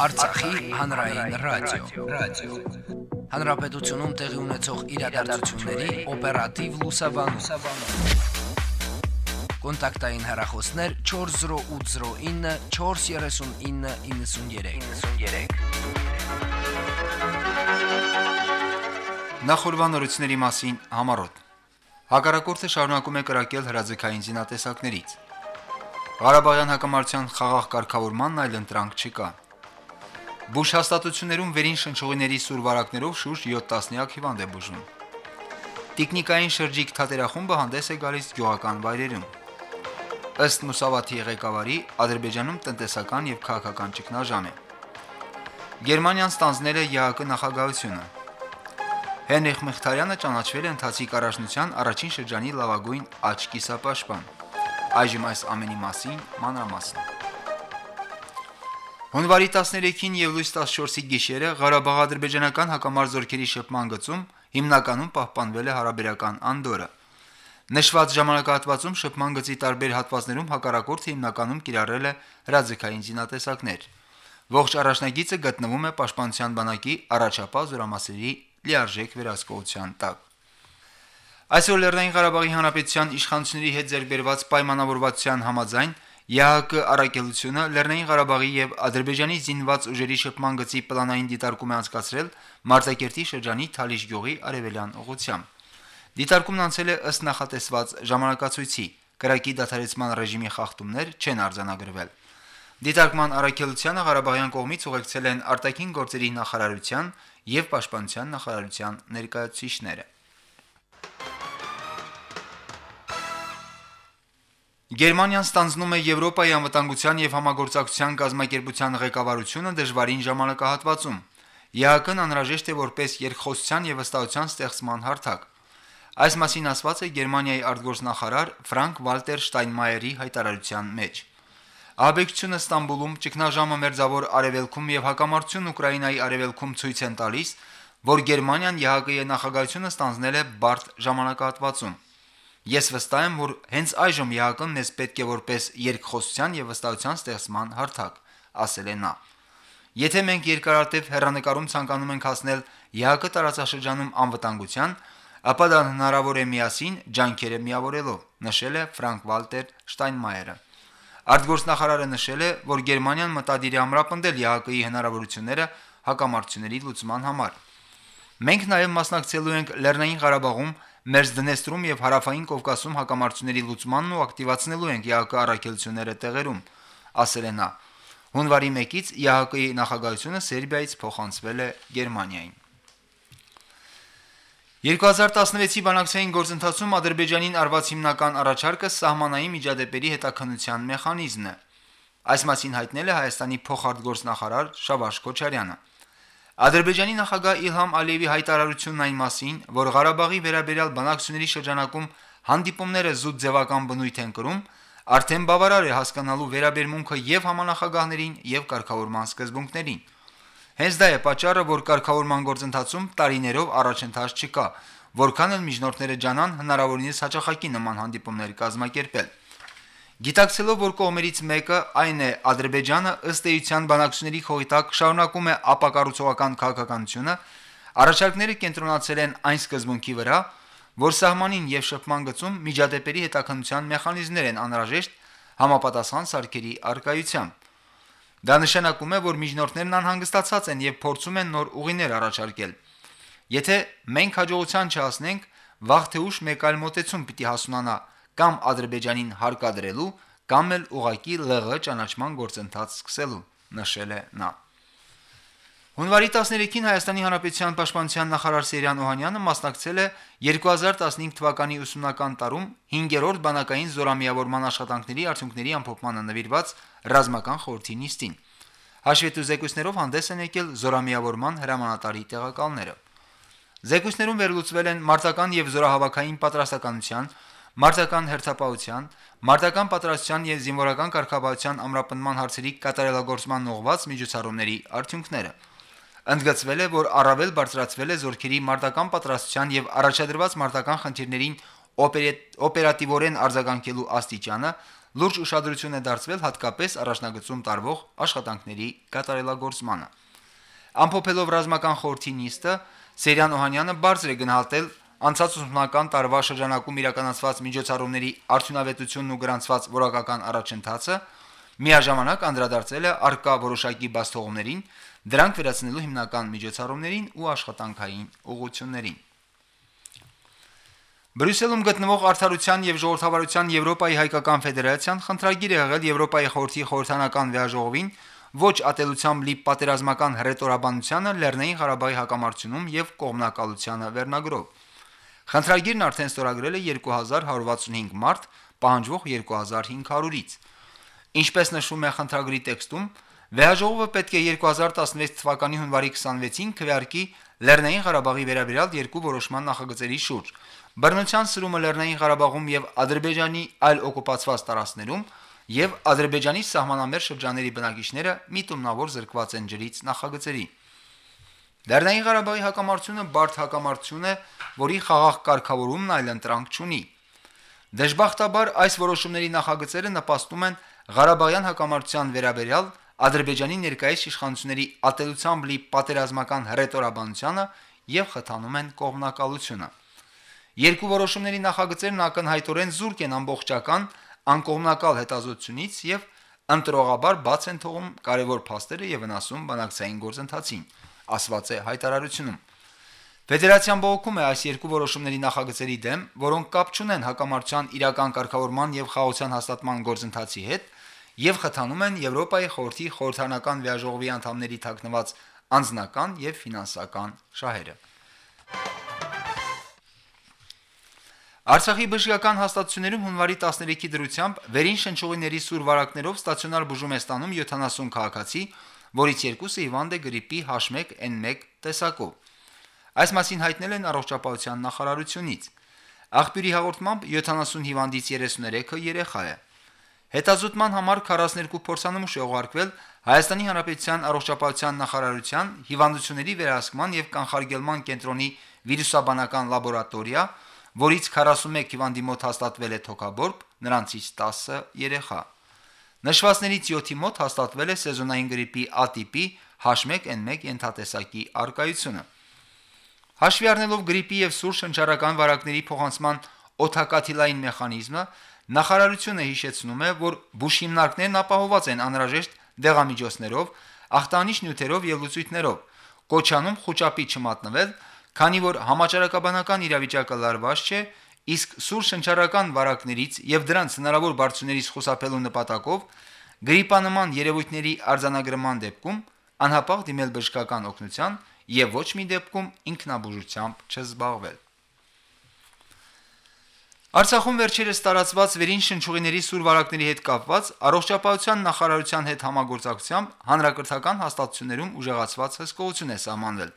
Արցախի հանրային ռադիո, ռադիո։ Հանրապետությունում տեղի ունեցող իրադարձությունների օպերատիվ լուսաբանում։ Կոնտակտային հեռախոսներ 40809 43993։ 93։ Նախորbanությունների մասին համարոտ։ Հակառակորդը շարունակում է կրակել հրաձգային զինատեսակներից։ Ղարաբաղյան հակամարտության խաղաղ կարգավորմանն այլ ընտրանք չկա։ Բուշ հաստատություններում վերին շնչուղիների սուրվարակներով շուրջ 7 տասնյակ հիվանդ է բուժում։ Տիկնիկային շրջիկ թատերախումբը հանդես է գալիս գյուղական վայրերում։ Ըստ Մուսավաթի ղեկավարի Ադրբեջանում տնտեսական եւ քաղաքական ճգնաժամ է։ Գերմանիան ստանձնել է ԵԱԿ նախագահությունը։ Հենրիխ Մխիթարյանը ճանաչվել է ընթացիկ առաջնության առաջին շրջանի լավագույն աչք կիսապաշտպան։ Այժմ այս ամենի մասին մանրամասն։ Հունվարի 13-ին եւ լույս 14-ի գիշերը Ղարաբաղ-ադրբեջանական հակամարտ զորքերի շփման գծում հիմնականում պահպանվել է հարաբերական անդորը։ Նշված ժամանակահատվածում շփման գծի տարբեր հատվածներում հակառակորդը հիմնականում կիրառել է հրաձգային զինատեսակներ։ Ողջ առաջնագիծը գտնվում է Պաշտպանության բանակի առաջապահ զորամասերի լիարժեք վերահսկողության տակ։ Այսօր Լեռնային Ղարաբաղի Հանրապետության իշխանությունների հետ ձեռքբերված պայմանավորվածության համաձայն ԵԱՀԿ առաքելությունը Լեռնային Ղարաբաղի եւ Ադրբեջանի զինված ուժերի շփման գծի պլանային դիտարկում է անցկացրել Մարտակերտի շրջանի Թալիշ գյուղի արևելյան ուղությամբ։ Դիտարկումն անցել է ըստ նախատեսված ժամանակացույցի։ Կրակի դադարեցման ռեժիմի խախտումներ չեն արձանագրվել։ Դիտարկման առաքելությանը Ղարաբաղյան կողմից ուղեկցել են արտաքին գործերի նախարարության եւ պաշտպանության նախարարության ներկայացուցիչները։ Գերմանիան ստանձնում է Եվրոպայի անվտանգության եւ համագործակցության գազམ་ակերպության ղեկավարությունը դժվարին ժամանակահատվածում։ ԵԱՀԿ-ն անհրաժեշտ է որպես երկխոսության եւ վստահության ստեղծման հարթակ։ Այս մասին ասված է Գերմանիայի արտգործնախարար Ֆրանկ Վալտեր Շտայնմայերի հայտարարության մեջ։ Աբեկցությունը Ստամբուլում ճգնաժամը մերձավոր արևելքում եւ հակամարտությունն Ուկրաինայի արևելքում ցույց են տալիս, որ Գերմանիան ԵԱՀԿ-ի նախագահությունը ստանձնել է բարդ ժամանակահատվածում։ Ես վստահ եմ, որ հենց այժմ ԵԱՀԿ-ն մեզ պետք է որպես երկխոսության եւ վստահության ստեղծման հարթակ, ասել է նա։ Եթե մենք երկարատև հերանեկարում ցանկանում ենք հասնել ԵԱՀԿ տարածաշրջանում անվտանգության, ապա դա հնարավոր է միասին ջանքերը միավորելով, նշել է Ֆրանկ Վալտեր Շտայնմայերը։ Արտգործնախարարը նշել է, որ Գերմանիան մտադիր է ամրապնդել ԵԱՀԿ-ի հնարավորությունները հակամարտությունների լուծման համար։ Մենք նաև մասնակցելու ենք Լեռնային Ղարաբաղում մեր Դնեստրում եւ Հարավային Կովկասում հակամարտությունների լուծմանն ու ակտիվացնելու ենք ՀԱԿ առաքելությունները տեղերում, ասել է նա։ Հունվարի 1-ից ՀԱԿ-ի նախագահությունը Սերբիայից փոխանցվել է Գերմանիային։ 2016-ի բանակցային գործընթացում Ադրբեջանին արված հիմնական առաջարկը սահմանային միջադեպերի հետաքննության մեխանիզմն է։ Այս մասին հայտնել է Հայաստանի փոխարտգործնախարար Շավարժ Քոչարյանը։ Ադրբեջանի նախագահ Իլհամ Ալիևի հայտարարությունն այն մասին, որ Ղարաբաղի վերաբերյալ բանակցությունների շրջանակում հանդիպումները զուտ ձևական բնույթ են կրում, արդեն բավարար է հասկանալու վերաբերմունքը եւ համանախագահներին եւ կարգավորման սկզբունքներին։ Հենց դա է պատճառը, որ կարգավորման գործընթացում տարիներով առաջընթաց չկա, որքան էլ միջնորդները ջանան հնարավորինս հաջողակի նման հանդիպումներ կազմակերպել։ Գիտակցելով, որ կողմերից մեկը, այն է Ադրբեջանը, ըստ էության բանակցությունների խորհրդակ շարունակում է ապակառուցողական քաղաքականությունը, առաջարկները կենտրոնացել են այն սկզբունքի վրա, որ սահմանին եւ շփման գծում միջադեպերի հետաքննության մեխանիզմներ են անհրաժեշտ համապատասխան սարքերի արկայությամբ։ Դա նշանակում է, որ միջնորդներն անհանգստացած են եւ փորձում են նոր ուղիներ առաջարկել։ Եթե մենք հաջողության չհասնենք, վաղ թե ուշ մեկ այլ մոտեցում պիտի հասունանա կամ Ադրբեջանին հարկադրելու, կամ էլ ուղակի ԼՂ ճանաչման գործընթաց սկսելու, նշել է նա։ Հունվարի 13-ին Հայաստանի Հանրապետության Պաշտպանության նախարար Սերյան Օհանյանը մասնակցել է 2015 թվականի ուսումնական տարում 5-րդ բանակային զորամիավորման աշխատանքների արդյունքների ամփոփմանը նվիրված ռազմական խորհրդի նիստին։ Հաշվետու զեկույցներով հանդես են եկել զորամիավորման հրամանատարի տեղակալները։ Զեկույցներում վերլուծվել են մարտական եւ զորահավաքային պատրաստականության, մարտական հերթապահության, մարտական պատրաստության եւ զինվորական կարգավարության ամրապնման հարցերի կատարելագործման ուղղված միջոցառումների արդյունքները։ Ընդգծվել է, որ առավել բարձրացվել է զորքերի մարտական պատրաստության եւ առաջադրված մարտական խնդիրներին օպերատիվորեն արձագանքելու աստիճանը, լուրջ ուշադրություն է դարձվել հատկապես առաջնագծում տարվող աշխատանքների կատարելագործմանը։ Ամփոփելով ռազմական խորհրդի նիստը, Սերյան Օհանյանը բարձր է գնահատել անցած ուսումնական տարվա շրջանակում իրականացված միջոցառումների արդյունավետությունն ու գրանցված որակական առաջընթացը, միաժամանակ անդրադարձել է արկա որոշակի բաստողումներին, դրանք վերացնելու հիմնական միջոցառումներին ու աշխատանքային ուղղություններին։ Բրյուսելում գտնվող Արդարության եւ ժողովրդավարության Եվրոպայի հայկական ֆեդերացիան խնդրագիր է եղել Եվրոպայի խորհրդի խորհրդանական վեաժողովին ոչ ատելությամբ լի պատերազմական հռետորաբանությանը Լեռնային Ղարաբաղի հակամարտությունում եւ կողմնակալությանը վերնագրով։ Խնդրագիրն արդեն ստորագրել է 2165 մարտ, պահանջվող 2500-ից։ Ինչպես նշվում է խնդրագրի տեքստում, վեաժողովը պետք է 2016 թվականի հունվարի 26-ին քվեարկի Լեռնային Ղարաբաղի վերաբերյալ երկու որոշման նախագծերի շուրջ։ Բռնության սրումը Լեռնային Ղարաբաղում եւ Ադրբեջանի այլ օկուպացված տարածքներում եւ Ադրբեջանի սահմանամերձ շրջանների բնակիչները միտումնավոր զրկված են ջրից նախագծերի։ Լեռնային Ղարաբաղի հակամարտությունը բարդ հակամարտություն է, որի խաղաղ կարգավորումն այլ ընտրանք չունի։ Դժբախտաբար այս որոշումների նախագծերը նպաստում են Ղարաբաղյան հակամարտության վերաբերյալ Ադրբեջանի ներկայիս իշխանությունների ատելությամբ լի պատերազմական հռետորաբանությանը եւ խթանում են կողմնակալությունը։ Երկու որոշումների նախագծերն ակնհայտորեն զուրկ են ամբողջական անկողմնակալ հետազոտությունից եւ ընտրողաբար բաց են թողում կարևոր փաստերը եւ վնասում բանակցային գործընթացին, ասված է հայտարարությունում։ Ֆեդերացիան բողոքում է այս երկու որոշումների նախագծերի դեմ, որոնք կապ չունեն հակամարտության իրական կարգավորման եւ խաղաղության հաստատման գործընթացի հետ եւ խթանում են Եվրոպայի խորհրդի խորհրդանական վիայժողովի անդամների թաքնված անձնական եւ ֆինանսական շահերը։ Արցախի բժշկական հաստատություններում հունվարի 13-ի դրությամբ վերին շնչողիների սուր վարակներով ստացիոնար բուժում է ստանում 70 քաղաքացի, որից երկուսը հիվանդ է գրիպի H1N1 տեսակով։ Այս մասին հայտնել են առողջապահության նախարարությունից։ Աղբյուրի հաղորդմամբ 70 հիվանդից 33-ը երեխա է։ Հետազոտման համար 42 փորձանմուշ է ուղարկվել Հայաստանի Հանրապետության առողջապահության նախարարության հիվանդությունների վերահսկման եւ կանխարգելման կենտրոնի վիրուսաբանական լաբորատորիա, որից 41 հիվանդի մոտ հաստատվել է թոքաբորբ, նրանցից 10-ը երեխա։ Նշվածներից 7-ի մոտ հաստատվել է սեզոնային գրիպի A-տիպի H1N1 ենթատեսակի արկայությունը։ Հաշվի առնելով գրիպի եւ սուր շնչառական վարակների փոխանցման օթակաթիլային մեխանիզմը, նախարարությունը հիշեցնում է, որ բուժհիմնարկներն ապահոված են անհրաժեշտ դեղամիջոցներով, ախտանիշ նյութերով եւ լուծույթներով։ Կոչանում խոճապի չմատնվել քանի որ համաճարակաբանական իրավիճակը լարված չէ, իսկ սուր շնչառական վարակներից եւ դրանց հնարավոր բարձություններից խուսափելու նպատակով գրիպանման երևույթների արձանագրման դեպքում անհապաղ դիմել բժշկական օգնության եւ ոչ մի դեպքում ինքնաբուժությամբ չզբաղվել։ Արցախում վերջերս տարածված վերին շնչուղիների սուր վարակների հետ կապված առողջապահության նախարարության հետ համագործակցությամբ հանրակրթական հաստատություններում ուժեղացված հսկողություն է սահմանվել։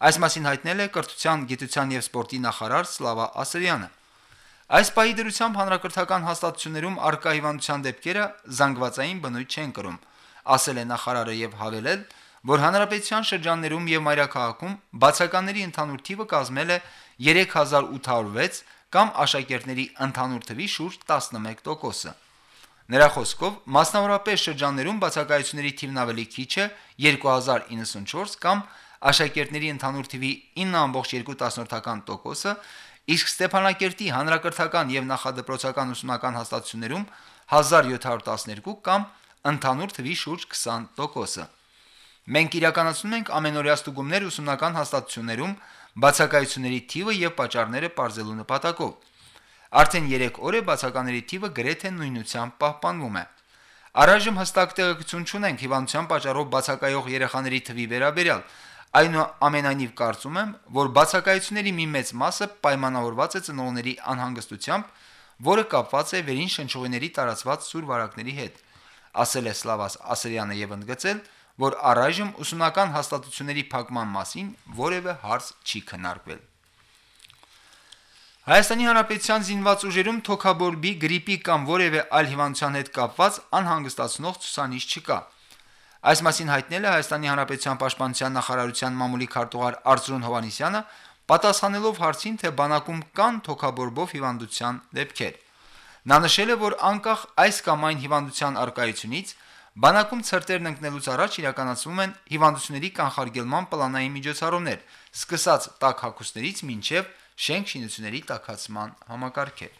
Այս մասին հայտնել է կրթության, գիտության եւ սպորտի նախարար Սլավա Ասրյանը։ Այս պահի դրությամբ հանրակրթական հաստատություններում արկա հիվանդության դեպքերը զանգվածային բնույթ չեն կրում, ասել է նախարարը եւ հավելել, որ հանրապետության շրջաններում եւ մայրաքաղաքում բացականների ընդհանուր թիվը կազմել է 3806 կամ աշակերտների ընդհանուր թվի շուրջ 11%-ը։ Նրա խոսքով մասնավորապես շրջաններում բացակայությունների թիվն ավելի քիչ է 2094 կամ աշակերտների ընդհանուր թվի 9.2%-ը, իսկ Ստեփանակերտի հանրակրթական եւ նախադպրոցական ուսումնական հաստատություններում 1712 կամ ընդհանուր թվի շուրջ 20%-ը։ Մենք իրականացնում ենք ամենօրյա ստուգումներ ուսումնական հաստատություններում բացակայությունների թիվը եւ պատճառները ողջելու նպատակով։ Արդեն 3 օր է բացակաների թիվը գրեթե նույնությամբ պահպանվում է։ Առայժմ հստակ տեղեկություն չունենք հիվանդության պատճառով բացակայող երեխաների թվի վերաբերյալ, Այնուամենայնիվ կարծում եմ, որ բացակայությունների մի մեծ մասը պայմանավորված է ծնողների անհանգստությամբ, որը կապված է վերին շնչուղիների տարածված սուր վարակների հետ, ասել է Սլավաս Ասրյանը եւ ընդգծել, որ առայժմ ուսումնական հաստատությունների փակման մասին որևէ հարց չի քննարկվել։ Հայաստանի Հանրապետության զինված ուժերում թոքաբորբի, գրիպի կամ որևէ այլ հիվանդության հետ կապված անհանգստացնող ցուցանիշ չկա։ Այս մասին հայտնել է Հայաստանի Հանրապետության Պաշտպանության նախարարության մամուլի քարտուղար Արծրուն Հովանիսյանը, պատասխանելով հարցին, թե բանակում կան թոքաբորբով հիվանդության դեպքեր։ Նա նշել է, որ անկախ այս կամ այն հիվանդության արկայությունից բանակում ցրտերն ընկնելուց առաջ իրականացվում են հիվանդությունների կանխարգելման պլանային միջոցառումներ, սկսած տաք հագուստներից մինչև շենք շինությունների տաքացման համակարգեր։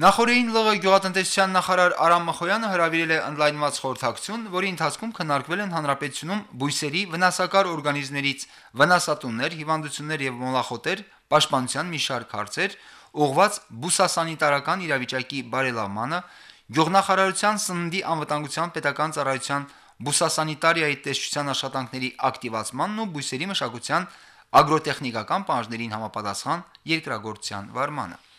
Նախորդին ԼՂ գյուղատնտեսության նախարար Արամ Մխոյանը հրավիրել է ընդլայնված խորհրդակցություն, որի ընթացքում քննարկվել են հանրապետությունում բույսերի վնասակար օրգանիզմներից վնասատուններ, հիվանդություններ եւ մոլախոտեր պաշտպանության մի շարք հարցեր, ուղղված բուսասանիտարական իրավիճակի բարելավմանը, գյուղնախարարության սննդի անվտանգության պետական ծառայության բուսասանիտարիայի տեսչության աշխատանքների ակտիվացմանն ու բույսերի մշակության ագրոտեխնիկական պահանջներին համապատասխան երկրագործության վարմանը։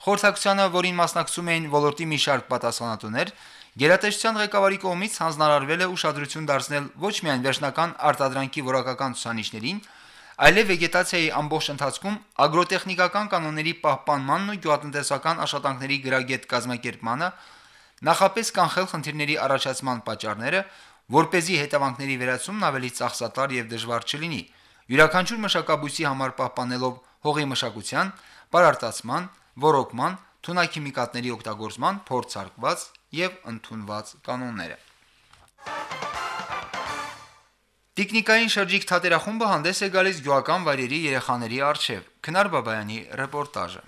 Խորհրդակցությանը, որին մասնակցում էին ոլորտի մի շարք պատասխանատուներ, Գերատեսչության ղեկավարի կողմից հանձնարարվել է ուշադրություն դարձնել ոչ միայն վերջնական արտադրանքի որակական ցուցանիշներին, այլև վեգետացիայի ամբողջ ընթացքում ագրոտեխնիկական կանոնների պահպանմանն ու գյուղատնտեսական աշխատանքների գրագետ կազմակերպմանը, նախապես կանխել խնդիրների առաջացման պատճառները, որ เป զի հետևանքների վերացումն ավելի ծախսատար եւ դժվար չլինի։ Յուրաքանչյուր մշակաբույսի համար պահպանելով հողի մշակության, բարարտացման, ոռոգման, թունաքիմիկատների օգտագործման փորձարկված եւ ընդունված կանոնները։ Տիկնիկային շրջիկ թատերախումբը հանդես է գալիս գյուղական վայրերի երեխաների արչեւ։ Քնար Բաբայանի ռեպորտաժը։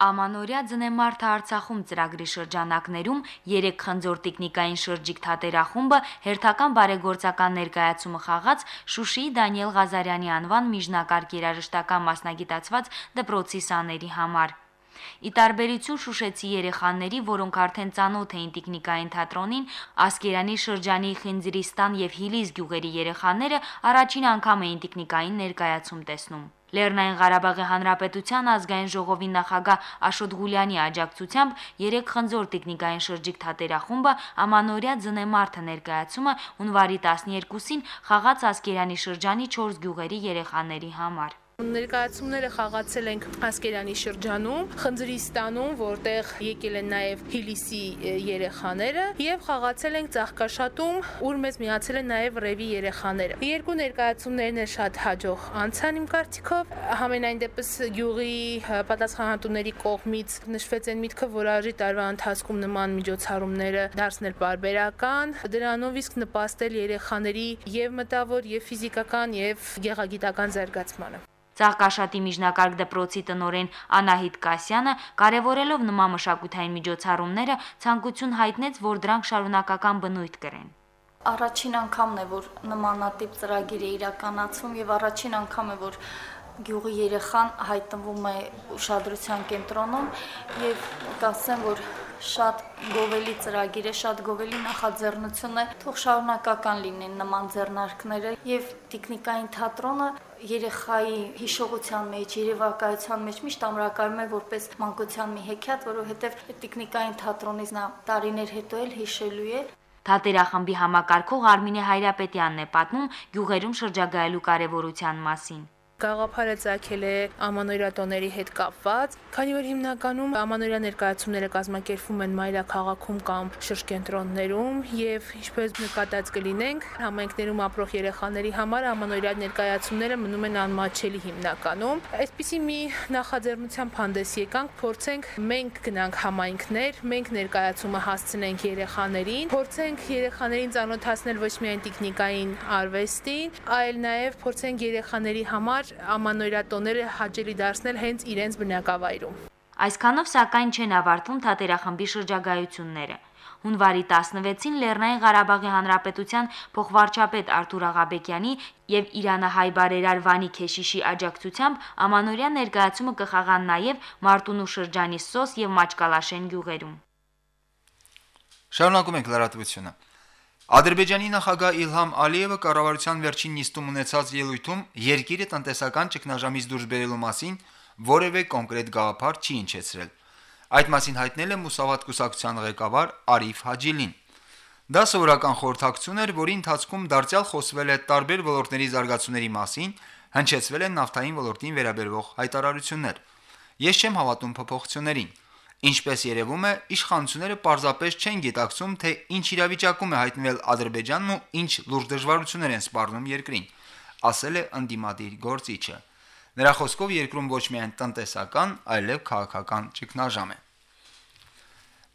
Ամանորյա ձնեմարթը Արցախում ծրագրի շրջանակներում 3 խնձոր տեխնիկային շրջիկ թատերախումբը հերթական բարեգործական ներկայացումը խաղաց Շուշիի Դանիել Ղազարյանի անվան միջնակարգ երաժշտական մասնագիտացված դպրոցի սաների համար։ Ի տարբերություն շուշեցի երեխաների, որոնք արդեն ծանոթ էին տեխնիկային թատրոնին, Ասկերանի շրջանի Խինձրիստան եւ Հիլիս գյուղերի երեխաները առաջին անգամ էին տեխնիկային ներկայացում տեսնում։ Լեռնային Ղարաբաղի Հանրապետության ազգային ժողովի նախագահ Աշոտ Ղուլյանի աջակցությամբ երեք խնձոր տեխնիկային շրջիկ թատերախումբը Ամանորյա ձնեմարթը ներկայացումը հունվարի 12-ին խաղաց Ասկերանի շրջանի 4 գյուղերի երեխաների համար։ Ներկայացումները խաղացել ենք Ասկերանի շրջանում, Խնձրիստանում, որտեղ եկել են նաև Հիլիսի երեխաները, եւ խաղացել ենք Ծաղկաշատում, ուր մեզ միացել են նաև Ռևի երեխաները։ Երկու ներկայացումներն էլ շատ հաջող անցան իմ կարծիքով։ Համենայն դեպս գյուղի պատասխանատուների կողմից նշվեց այն միտքը, որ արժի տարվա ընթացքում նման միջոցառումները դարձնել բարբերական, դրանով իսկ նպաստել երեխաների եւ մտավոր եւ ֆիզիկական եւ գեղագիտական զարգացմանը։ Ծաղկաշատի միջնակարգ դպրոցի տնորեն Անահիտ Կասյանը կարևորելով նման մշակութային միջոցառումները ցանկություն հայտնեց, որ դրանք շարունակական բնույթ կրեն։ Առաջին անգամն է, որ նմանատիպ ծրագիր է իրականացվում եւ առաջին անգամ է, որ գյուղի երեխան հայտնվում է ուշադրության կենտրոնում եւ կասեմ, որ շատ գովելի ծրագիր է, շատ գովելի նախաձեռնություն է։ Թող շարունակական լինեն նման ձեռնարկները եւ տեխնիկային թատրոնը երեխայի հիշողության մեջ, երևակայության մեջ միշտ ամրակայում է որպես մանկության մի հեքիաթ, որովհետեւ տեխնիկային թատրոնից նա տարիներ հետո էլ հիշելու է Թատերախմբի համակարգող Արմինե Հայրապետյանն է պատմում գյուղերում շրջագայելու կարևորության մասին գաղափարը ցակել է ամանորյատոների հետ կապված, քանի որ հիմնականում ամանորյա ներկայացումները կազմակերպվում են մայրաքաղաքում կամ շրջկենտրոններում եւ ինչպես նկատած կլինենք, համայնքներում ապրող երեխաների համար ամանորյա ներկայացումները մնում են անմաչելի հիմնականում։ Այսպիսի մի նախաձեռնությամբ հանդես եկանք, փորձենք մենք գնանք համայնքներ, մենք ներկայացումը հասցնենք երեխաներին, փորձենք երեխաներին ծանոթացնել ոչ միայն տեխնիկային արվեստին, այլ նաեւ փորձենք երեխաների համար ամանորյատոները հաճելի դարձնել հենց իրենց բնակավայրում։ Այսքանով սակայն չեն ավարտվում թատերախմբի շրջագայությունները։ Հունվարի 16-ին Լեռնային Ղարաբաղի Հանրապետության փոխվարչապետ Արթուր Աղաբեկյանի եւ Իրանահայ բարերար Վանի Քեշիշի աջակցությամբ ամանորյա ներկայացումը կխաղան նաեւ Մարտունու շրջանի Սոս եւ Մաչկալաշեն գյուղերում։ Շարունակում ենք լրատվությունը։ Ադրբեջանի նախագահ Իլհամ Ալիևը կառավարության վերջին նիստում ունեցած ելույթում երկիրը տնտեսական ճգնաժամից դուրս բերելու մասին որևէ կոնկրետ գաղափար չի հնչեցրել։ Այդ մասին հայտնել է Մուսավատ կուսակցության ղեկավար Արիֆ Հաջիլին։ Դա սովորական խորհրդակցություն էր, որի ընթացքում դարձյալ խոսվել է տարբեր ոլորտների զարգացումների մասին, հնչեցվել են նավթային ոլորտին վերաբերող հայտարարություններ։ Ես չեմ հավատում փոփոխություններին։ Ինչպես երևում է, իշխանությունները պարզապես չեն գիտակցում, թե ինչ իրավիճակում է հայտնվել Ադրբեջանն ու ինչ լուրջ դժվարություններ են սպառնում երկրին, ասել է ընդդիմադիր գործիչը։ Նրա խոսքով երկրում ոչ միայն տնտեսական, այլև քաղաքական ճգնաժամ է։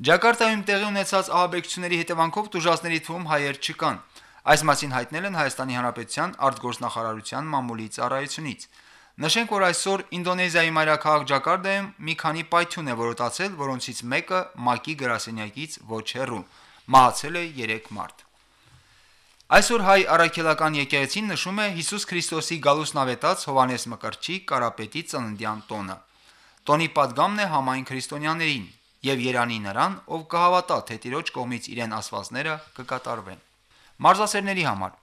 Ջակարտայում տեղի ունեցած ահաբեկչությունների հետևանքով տուժածների թվում հայեր չկան։ Այս մասին հայտնել են Հայաստանի Հանրապետության արտգործնախարարության մամուլի ծառայությունից։ Նշենք, որ այսօր Ինդոնեզիայի մայրաքաղաք Ջակարտայում մի քանի պայթյուն է որոտացել, որոնցից մեկը ՄԱԿ-ի գրասենյակից ոչ հեռու։ Մահացել է 3 մարդ։ Այսօր հայ առաքելական եկեղեցին նշում է Հիսուս Քրիստոսի գալուսն ավետած Հովանես Մկրտչի Կարապետի ծննդյան տոնը։ Տոնի падգամն է համայն քրիստոնյաներին եւ Երանի նրան, ով կհավատա, թե Տիրոջ կողմից իրեն ասվածները կկատարվեն։ Մարզասերների համար.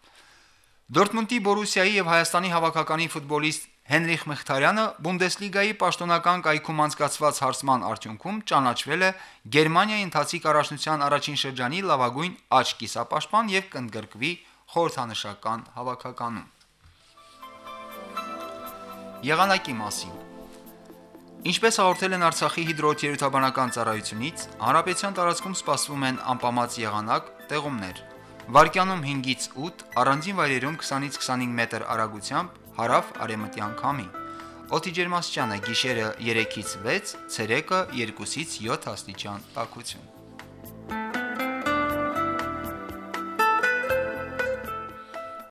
Դորտմունդի Բորուսիայի եւ Հայաստանի հավաքականի ֆուտբոլիստ Հենրիխ Մխիթարյանը Բունդեսլիգայի պաշտոնական կայքում անցկացված հարսման արդյունքում ճանաչվել է Գերմանիայի ընթացիկ առաջնության առաջին շրջանի լավագույն աչք կիսապաշտպան եւ կընդգրկվի խորհրդանշական հավաքականում։ Եղանակի մասին. Ինչպես հաղորդել են Արցախի հիդրոթերապևտաբանական ծառայությունից, հանրապետության տարածքում սպասվում են անպամած եղանակ, տեղումներ։ Վարկյանում 5-ից 8, առանձին վայրերում 20-ից 25 մետր արագությամբ հարավ արևմտյան քամի։ Օդի ջերմաստիճանը գիշերը 3-ից 6, ցերեկը 2-ից 7 աստիճան տաքություն։